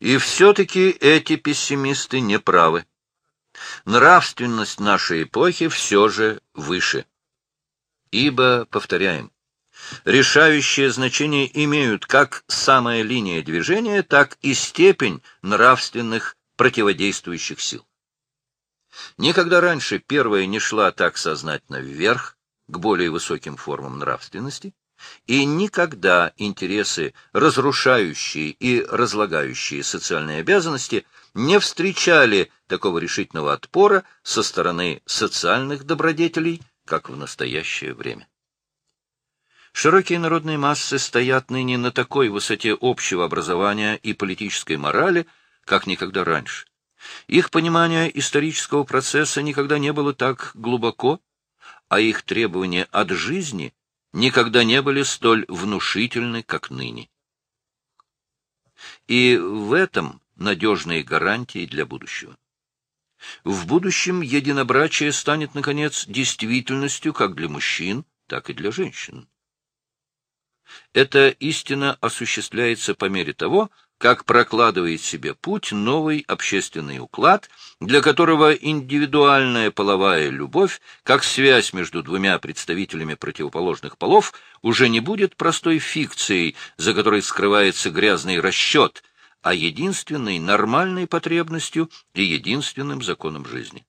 И все-таки эти пессимисты не правы. Нравственность нашей эпохи все же выше. Ибо, повторяем, решающее значение имеют как самая линия движения, так и степень нравственных противодействующих сил. Никогда раньше первая не шла так сознательно вверх, к более высоким формам нравственности, и никогда интересы, разрушающие и разлагающие социальные обязанности, не встречали такого решительного отпора со стороны социальных добродетелей, как в настоящее время. Широкие народные массы стоят ныне на такой высоте общего образования и политической морали, как никогда раньше. Их понимание исторического процесса никогда не было так глубоко, а их требования от жизни никогда не были столь внушительны, как ныне. И в этом надежные гарантии для будущего. В будущем единобрачие станет, наконец, действительностью как для мужчин, так и для женщин. Эта истина осуществляется по мере того, как прокладывает себе путь новый общественный уклад, для которого индивидуальная половая любовь, как связь между двумя представителями противоположных полов, уже не будет простой фикцией, за которой скрывается грязный расчет, а единственной нормальной потребностью и единственным законом жизни.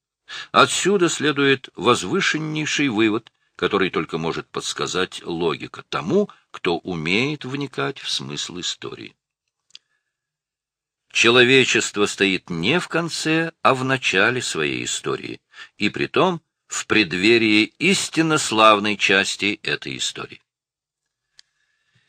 Отсюда следует возвышеннейший вывод, который только может подсказать логика тому, кто умеет вникать в смысл истории. Человечество стоит не в конце, а в начале своей истории, и притом в преддверии истинно славной части этой истории.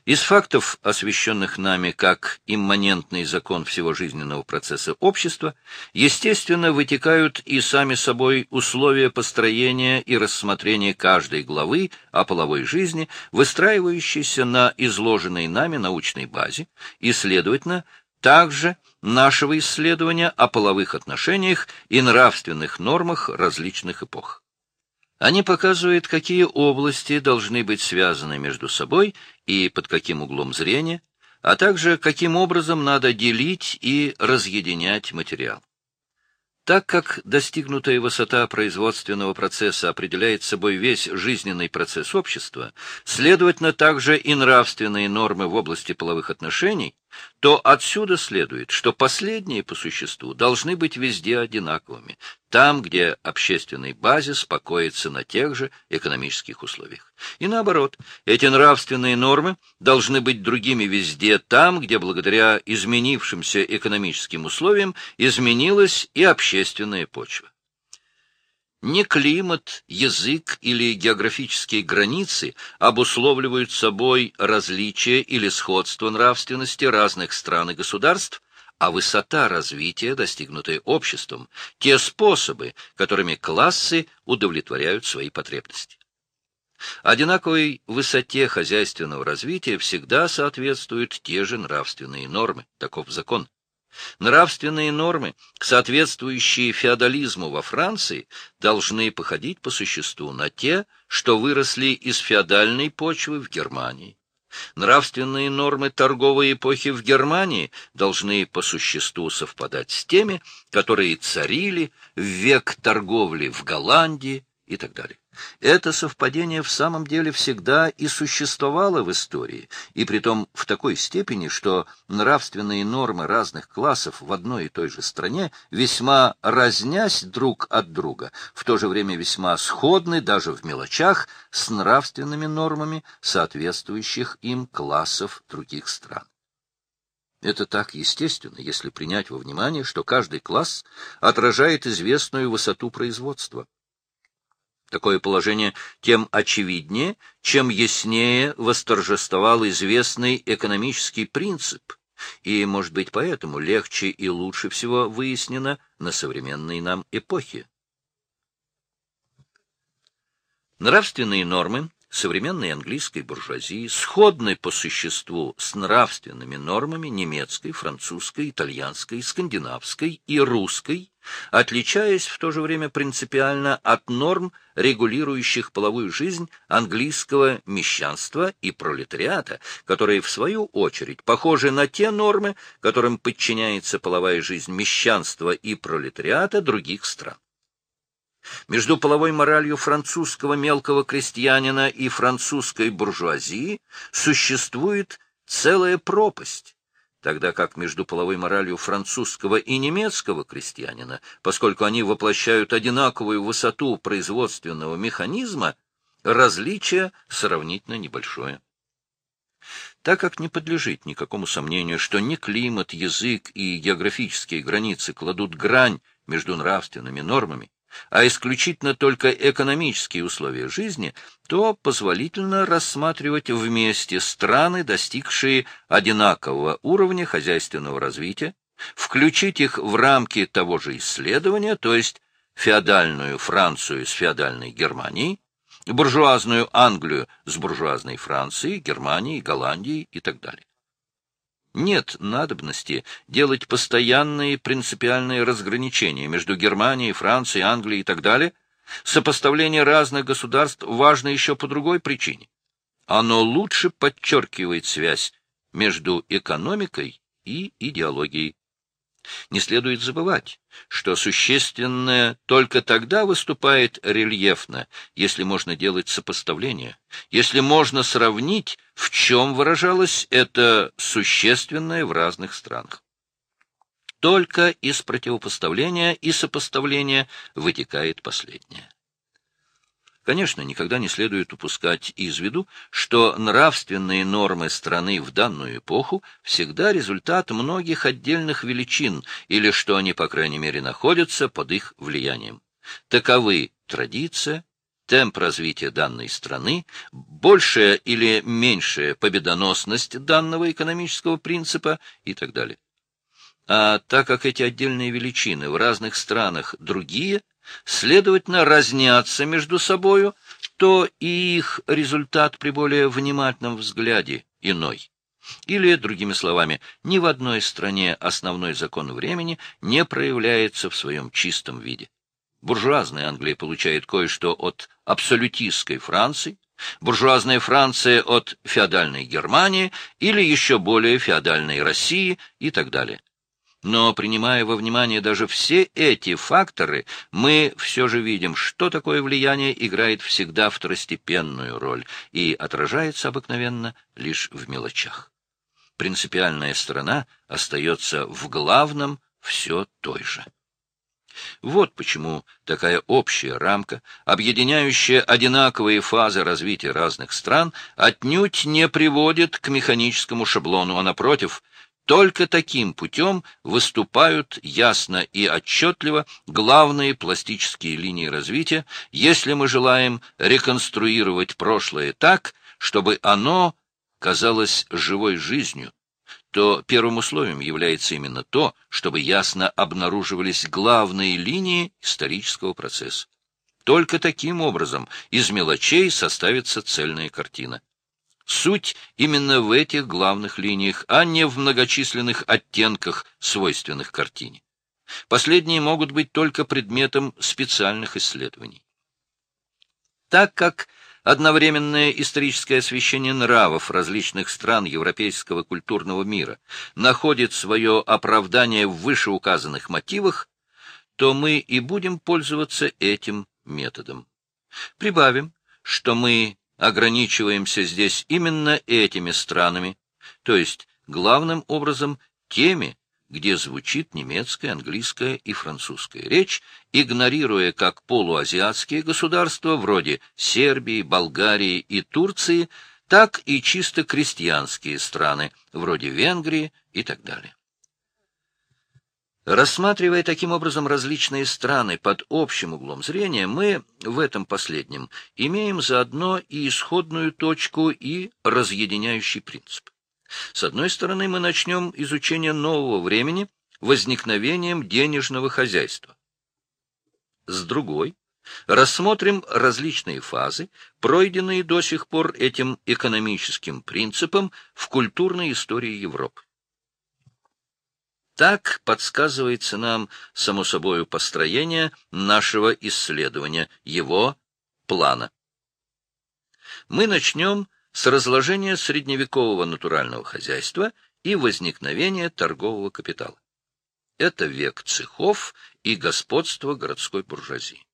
Из фактов, освещенных нами как имманентный закон всего жизненного процесса общества, естественно, вытекают и сами собой условия построения и рассмотрения каждой главы о половой жизни, выстраивающейся на изложенной нами научной базе, и, следовательно, также нашего исследования о половых отношениях и нравственных нормах различных эпох. Они показывают, какие области должны быть связаны между собой и под каким углом зрения, а также каким образом надо делить и разъединять материал. Так как достигнутая высота производственного процесса определяет собой весь жизненный процесс общества, следовательно, также и нравственные нормы в области половых отношений, то отсюда следует, что последние по существу должны быть везде одинаковыми, там, где общественный базис покоится на тех же экономических условиях. И наоборот, эти нравственные нормы должны быть другими везде, там, где благодаря изменившимся экономическим условиям изменилась и общественная почва. Не климат, язык или географические границы обусловливают собой различия или сходство нравственности разных стран и государств, а высота развития, достигнутая обществом, те способы, которыми классы удовлетворяют свои потребности. Одинаковой высоте хозяйственного развития всегда соответствуют те же нравственные нормы, таков закон. Нравственные нормы, соответствующие феодализму во Франции, должны походить по существу на те, что выросли из феодальной почвы в Германии. Нравственные нормы торговой эпохи в Германии должны по существу совпадать с теми, которые царили в век торговли в Голландии и так далее. Это совпадение в самом деле всегда и существовало в истории, и притом в такой степени, что нравственные нормы разных классов в одной и той же стране весьма разнясь друг от друга, в то же время весьма сходны даже в мелочах с нравственными нормами соответствующих им классов других стран. Это так естественно, если принять во внимание, что каждый класс отражает известную высоту производства. Такое положение тем очевиднее, чем яснее восторжествовал известный экономический принцип, и, может быть, поэтому легче и лучше всего выяснено на современной нам эпохе. Нравственные нормы современной английской буржуазии сходны по существу с нравственными нормами немецкой, французской, итальянской, скандинавской и русской отличаясь в то же время принципиально от норм, регулирующих половую жизнь английского мещанства и пролетариата, которые, в свою очередь, похожи на те нормы, которым подчиняется половая жизнь мещанства и пролетариата других стран. Между половой моралью французского мелкого крестьянина и французской буржуазии существует целая пропасть, тогда как между половой моралью французского и немецкого крестьянина, поскольку они воплощают одинаковую высоту производственного механизма, различие сравнительно небольшое. Так как не подлежит никакому сомнению, что ни климат, язык и географические границы кладут грань между нравственными нормами, а исключительно только экономические условия жизни, то позволительно рассматривать вместе страны, достигшие одинакового уровня хозяйственного развития, включить их в рамки того же исследования, то есть феодальную Францию с феодальной Германией, буржуазную Англию с буржуазной Францией, Германией, Голландией и так далее. Нет надобности делать постоянные принципиальные разграничения между Германией, Францией, Англией и так далее. Сопоставление разных государств важно еще по другой причине. Оно лучше подчеркивает связь между экономикой и идеологией. Не следует забывать, что существенное только тогда выступает рельефно, если можно делать сопоставление, если можно сравнить, в чем выражалось это существенное в разных странах. Только из противопоставления и сопоставления вытекает последнее. Конечно, никогда не следует упускать из виду, что нравственные нормы страны в данную эпоху всегда результат многих отдельных величин, или что они, по крайней мере, находятся под их влиянием. Таковы традиция, темп развития данной страны, большая или меньшая победоносность данного экономического принципа и так далее. А так как эти отдельные величины в разных странах другие, следовательно, разнятся между собою, то и их результат при более внимательном взгляде иной. Или, другими словами, ни в одной стране основной закон времени не проявляется в своем чистом виде. Буржуазная Англия получает кое-что от абсолютистской Франции, буржуазная Франция от феодальной Германии или еще более феодальной России и так далее. Но, принимая во внимание даже все эти факторы, мы все же видим, что такое влияние играет всегда второстепенную роль и отражается обыкновенно лишь в мелочах. Принципиальная сторона остается в главном все той же. Вот почему такая общая рамка, объединяющая одинаковые фазы развития разных стран, отнюдь не приводит к механическому шаблону, а напротив, только таким путем выступают ясно и отчетливо главные пластические линии развития, если мы желаем реконструировать прошлое так, чтобы оно казалось живой жизнью, то первым условием является именно то, чтобы ясно обнаруживались главные линии исторического процесса. Только таким образом из мелочей составится цельная картина. Суть именно в этих главных линиях, а не в многочисленных оттенках, свойственных картине. Последние могут быть только предметом специальных исследований. Так как одновременное историческое освещение нравов различных стран европейского культурного мира находит свое оправдание в вышеуказанных мотивах, то мы и будем пользоваться этим методом. Прибавим, что мы ограничиваемся здесь именно этими странами, то есть главным образом теми, где звучит немецкая, английская и французская речь, игнорируя как полуазиатские государства вроде Сербии, Болгарии и Турции, так и чисто крестьянские страны вроде Венгрии и так далее. Рассматривая таким образом различные страны под общим углом зрения, мы в этом последнем имеем заодно и исходную точку, и разъединяющий принцип. С одной стороны, мы начнем изучение нового времени возникновением денежного хозяйства. С другой, рассмотрим различные фазы, пройденные до сих пор этим экономическим принципом в культурной истории Европы. Так подсказывается нам, само собою, построение нашего исследования, его плана. Мы начнем с разложения средневекового натурального хозяйства и возникновения торгового капитала. Это век цехов и господства городской буржуазии.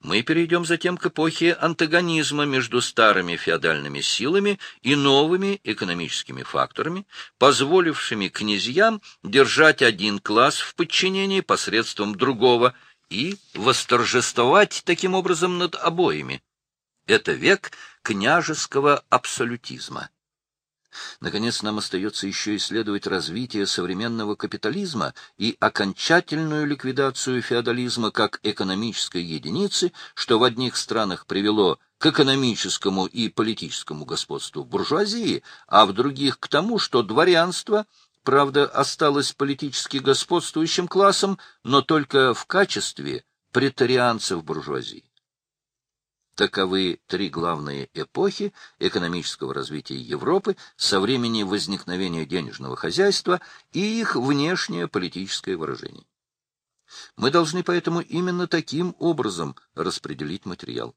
Мы перейдем затем к эпохе антагонизма между старыми феодальными силами и новыми экономическими факторами, позволившими князьям держать один класс в подчинении посредством другого и восторжествовать таким образом над обоими. Это век княжеского абсолютизма. Наконец, нам остается еще исследовать развитие современного капитализма и окончательную ликвидацию феодализма как экономической единицы, что в одних странах привело к экономическому и политическому господству буржуазии, а в других к тому, что дворянство, правда, осталось политически господствующим классом, но только в качестве претарианцев буржуазии. Таковы три главные эпохи экономического развития Европы со времени возникновения денежного хозяйства и их внешнее политическое выражение. Мы должны поэтому именно таким образом распределить материал.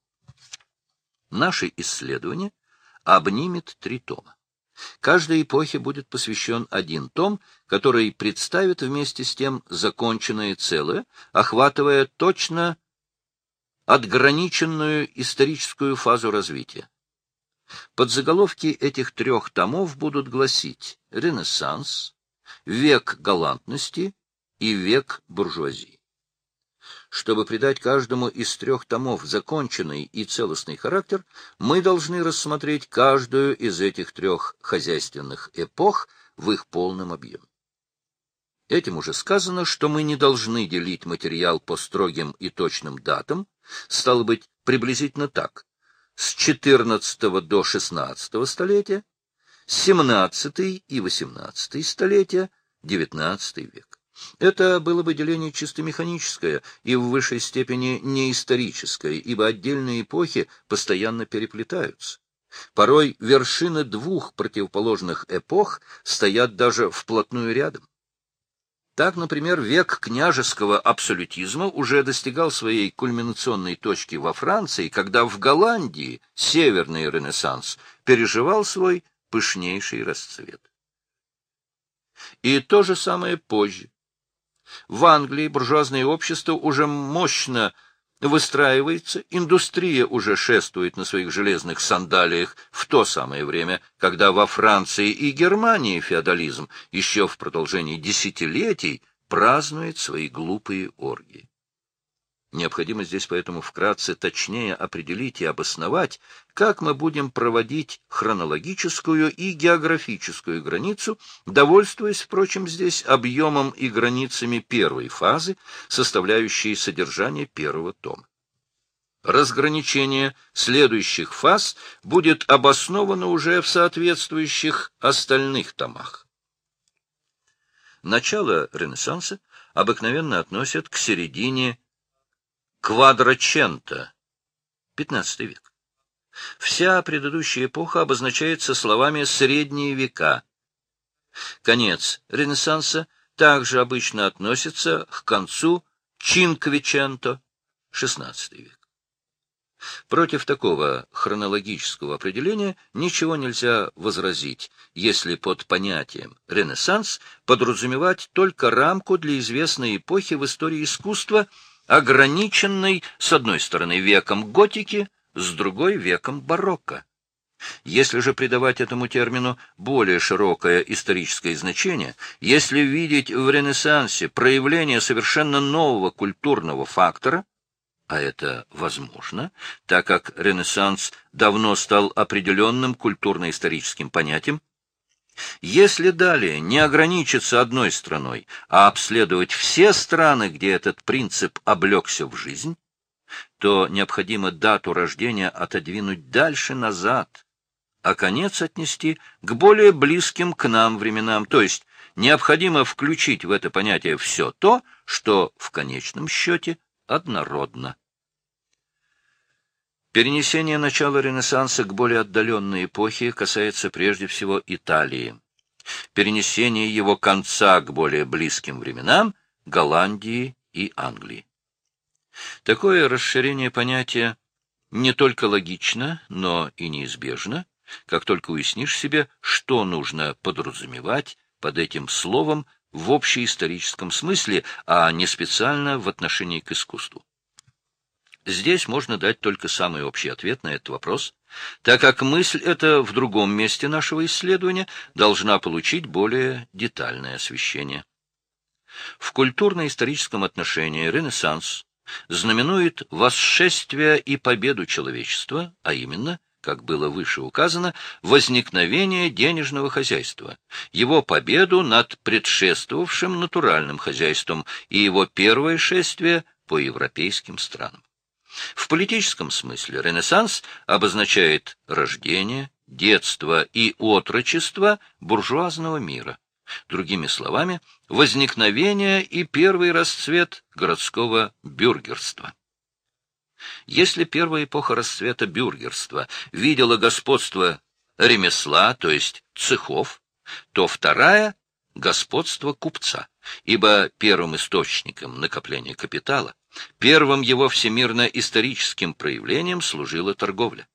Наше исследование обнимет три тома. Каждой эпохе будет посвящен один том, который представит вместе с тем законченное целое, охватывая точно отграниченную историческую фазу развития. Подзаголовки этих трех томов будут гласить «Ренессанс», «Век галантности» и «Век буржуазии». Чтобы придать каждому из трех томов законченный и целостный характер, мы должны рассмотреть каждую из этих трех хозяйственных эпох в их полном объеме. Этим уже сказано, что мы не должны делить материал по строгим и точным датам, стало быть, приблизительно так. С XIV до XVI столетия, XVII и XVIII столетия, XIX век. Это было бы деление чисто механическое и в высшей степени неисторическое, ибо отдельные эпохи постоянно переплетаются. Порой вершины двух противоположных эпох стоят даже вплотную рядом. Так, например, век княжеского абсолютизма уже достигал своей кульминационной точки во Франции, когда в Голландии северный ренессанс переживал свой пышнейший расцвет. И то же самое позже. В Англии буржуазное общество уже мощно выстраивается, индустрия уже шествует на своих железных сандалиях в то самое время, когда во Франции и Германии феодализм еще в продолжении десятилетий празднует свои глупые оргии. Необходимо здесь поэтому вкратце точнее определить и обосновать, как мы будем проводить хронологическую и географическую границу, довольствуясь, впрочем, здесь объемом и границами первой фазы, составляющей содержание первого тома. Разграничение следующих фаз будет обосновано уже в соответствующих остальных томах. Начало Ренессанса обыкновенно относят к середине Квадрачента, XV век. Вся предыдущая эпоха обозначается словами «средние века». Конец Ренессанса также обычно относится к концу Чинквиченто, XVI век. Против такого хронологического определения ничего нельзя возразить, если под понятием «ренессанс» подразумевать только рамку для известной эпохи в истории искусства – ограниченный, с одной стороны, веком готики, с другой — веком барокко. Если же придавать этому термину более широкое историческое значение, если видеть в Ренессансе проявление совершенно нового культурного фактора, а это возможно, так как Ренессанс давно стал определенным культурно-историческим понятием, если далее не ограничиться одной страной, а обследовать все страны, где этот принцип облегся в жизнь, то необходимо дату рождения отодвинуть дальше назад, а конец отнести к более близким к нам временам, то есть необходимо включить в это понятие все то, что в конечном счете однородно. Перенесение начала Ренессанса к более отдаленной эпохе касается прежде всего Италии. перенесение его конца к более близким временам Голландии и Англии. Такое расширение понятия не только логично, но и неизбежно, как только уяснишь себе, что нужно подразумевать под этим словом в общеисторическом смысле, а не специально в отношении к искусству. Здесь можно дать только самый общий ответ на этот вопрос, так как мысль эта в другом месте нашего исследования должна получить более детальное освещение. В культурно-историческом отношении Ренессанс знаменует восшествие и победу человечества, а именно, как было выше указано, возникновение денежного хозяйства, его победу над предшествовавшим натуральным хозяйством и его первое шествие по европейским странам. В политическом смысле Ренессанс обозначает рождение, детство и отрочество буржуазного мира. Другими словами, возникновение и первый расцвет городского бюргерства. Если первая эпоха расцвета бюргерства видела господство ремесла, то есть цехов, то вторая — господство купца, ибо первым источником накопления капитала Первым его всемирно-историческим проявлением служила торговля.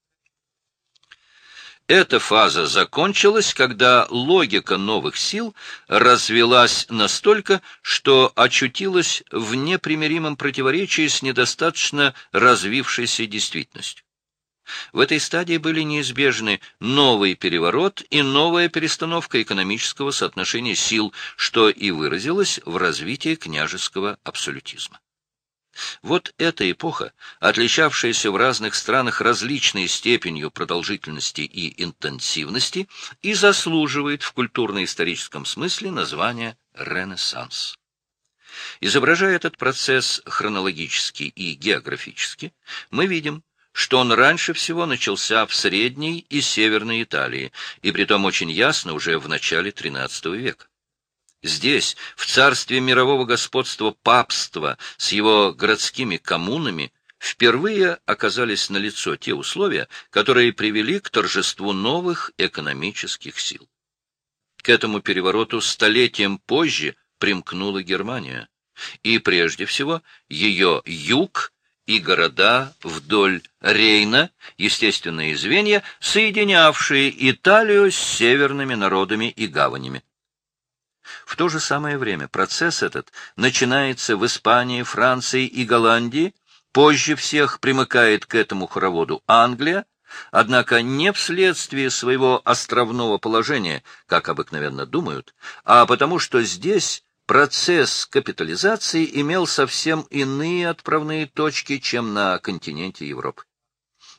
Эта фаза закончилась, когда логика новых сил развелась настолько, что очутилась в непримиримом противоречии с недостаточно развившейся действительностью. В этой стадии были неизбежны новый переворот и новая перестановка экономического соотношения сил, что и выразилось в развитии княжеского абсолютизма. Вот эта эпоха, отличавшаяся в разных странах различной степенью продолжительности и интенсивности, и заслуживает в культурно-историческом смысле названия «Ренессанс». Изображая этот процесс хронологически и географически, мы видим, что он раньше всего начался в Средней и Северной Италии, и притом очень ясно уже в начале XIII века. Здесь, в царстве мирового господства папства с его городскими коммунами, впервые оказались налицо те условия, которые привели к торжеству новых экономических сил. К этому перевороту столетием позже примкнула Германия, и прежде всего ее юг и города вдоль Рейна, естественные звенья, соединявшие Италию с северными народами и гаванями. В то же самое время процесс этот начинается в Испании, Франции и Голландии, позже всех примыкает к этому хороводу Англия, однако не вследствие своего островного положения, как обыкновенно думают, а потому что здесь процесс капитализации имел совсем иные отправные точки, чем на континенте Европы.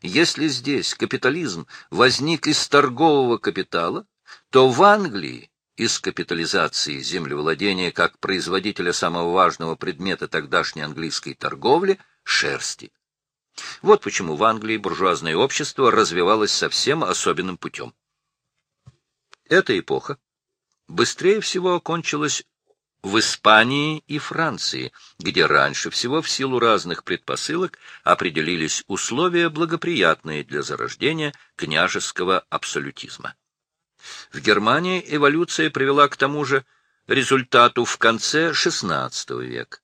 Если здесь капитализм возник из торгового капитала, то в Англии из капитализации землевладения как производителя самого важного предмета тогдашней английской торговли – шерсти. Вот почему в Англии буржуазное общество развивалось совсем особенным путем. Эта эпоха быстрее всего окончилась в Испании и Франции, где раньше всего в силу разных предпосылок определились условия, благоприятные для зарождения княжеского абсолютизма. В Германии эволюция привела к тому же результату в конце XVI века.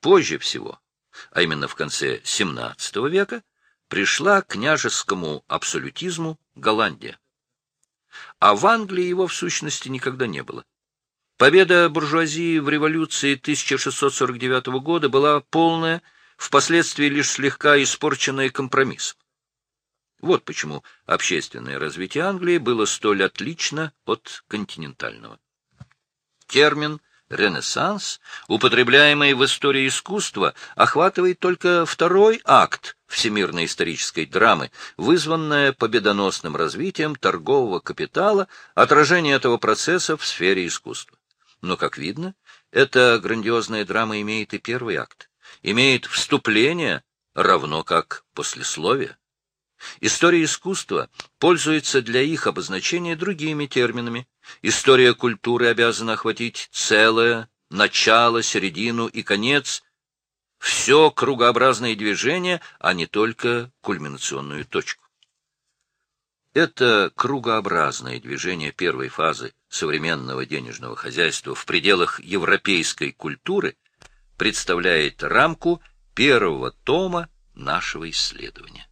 Позже всего, а именно в конце XVII века, пришла к княжескому абсолютизму Голландия. А в Англии его в сущности никогда не было. Победа буржуазии в революции 1649 года была полная, впоследствии лишь слегка испорченная компромиссом. Вот почему общественное развитие Англии было столь отлично от континентального. Термин «ренессанс», употребляемый в истории искусства, охватывает только второй акт всемирной исторической драмы, вызванная победоносным развитием торгового капитала, отражение этого процесса в сфере искусства. Но, как видно, эта грандиозная драма имеет и первый акт, имеет вступление, равно как послесловие. История искусства пользуется для их обозначения другими терминами. История культуры обязана охватить целое, начало, середину и конец, все кругообразное движение, а не только кульминационную точку. Это кругообразное движение первой фазы современного денежного хозяйства в пределах европейской культуры представляет рамку первого тома нашего исследования.